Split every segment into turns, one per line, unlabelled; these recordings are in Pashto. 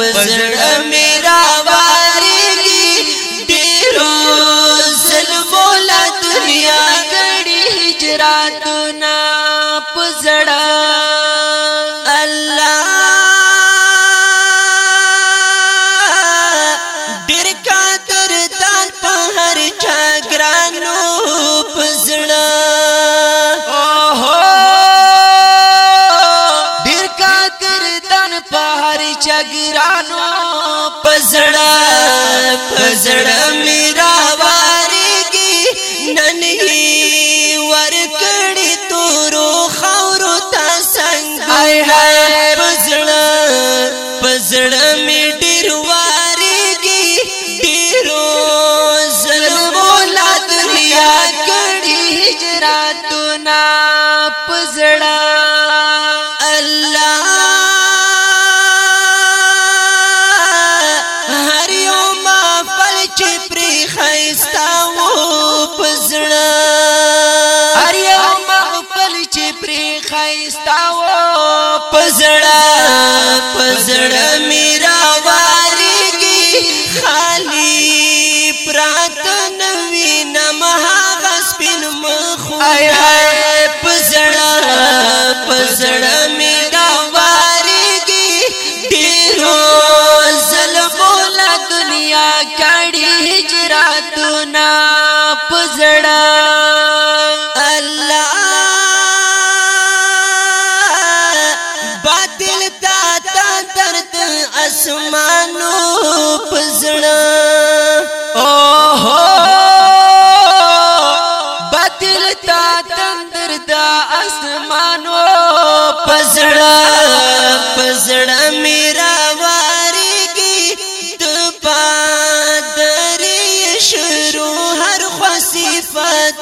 پزړه می په هر چګرانو پزړه پزړه میرا واريږي نن ور کړي تورو خاورو تا څنګه آی هاي پزړه پزړه می ډیر واريږي ډیرو ظلم ولادت یا کړي هجراتونه چې پری خيستا وو پزړه هر یو محفل چې پری خيستا وو پزړه پزړه میرا واريږي خالی پرات نوي نمه غسبن
مخو اي اي پزړه پزړه
میرا واريږي ډیرو ظلم لا دنیا کا تا تندر دا اسمانو پزړه پزړه میرا واريږي د پادرې شروع هر خوا صفات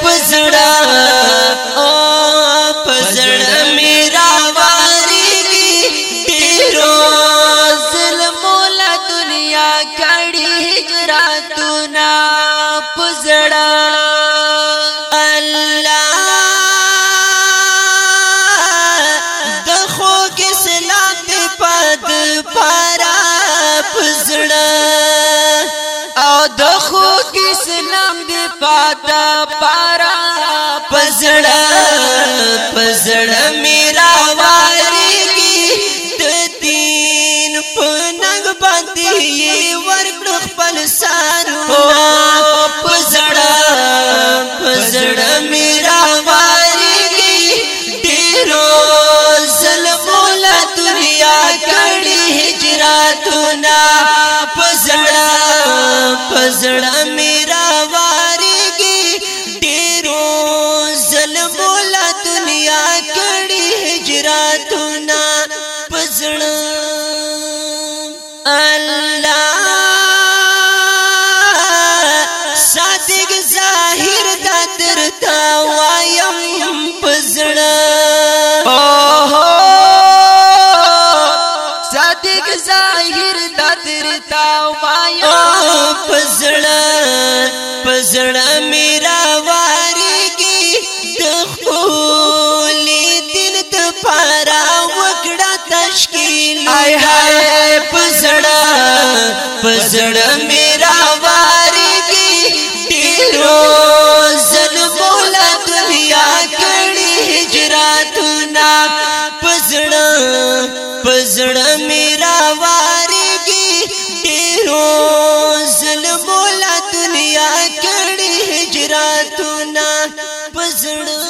پزړه او پزړه میرا واريږي ډیرو ظلم مولا دنیا کړي هجرت پارا پزړ او د خو اسلام دی پاتا پارا پزړ پزړ میرا کړي هجراتونه پزړه پزړه میرا واريږي ډیرو ظلم لا دنیا کړي هجراتونه پزړه الله تا وایا پزړه پزړه میرا واريږي د خپل دل ته پارا وکړه تشکیل آی هاي پزړه پزړه میرا واريږي ډیرو زلمول دنیا کړي هجرتونه پزړه پزړه میرا واريږي شو ظلم لا دنیا کړي هجرتونه پزړ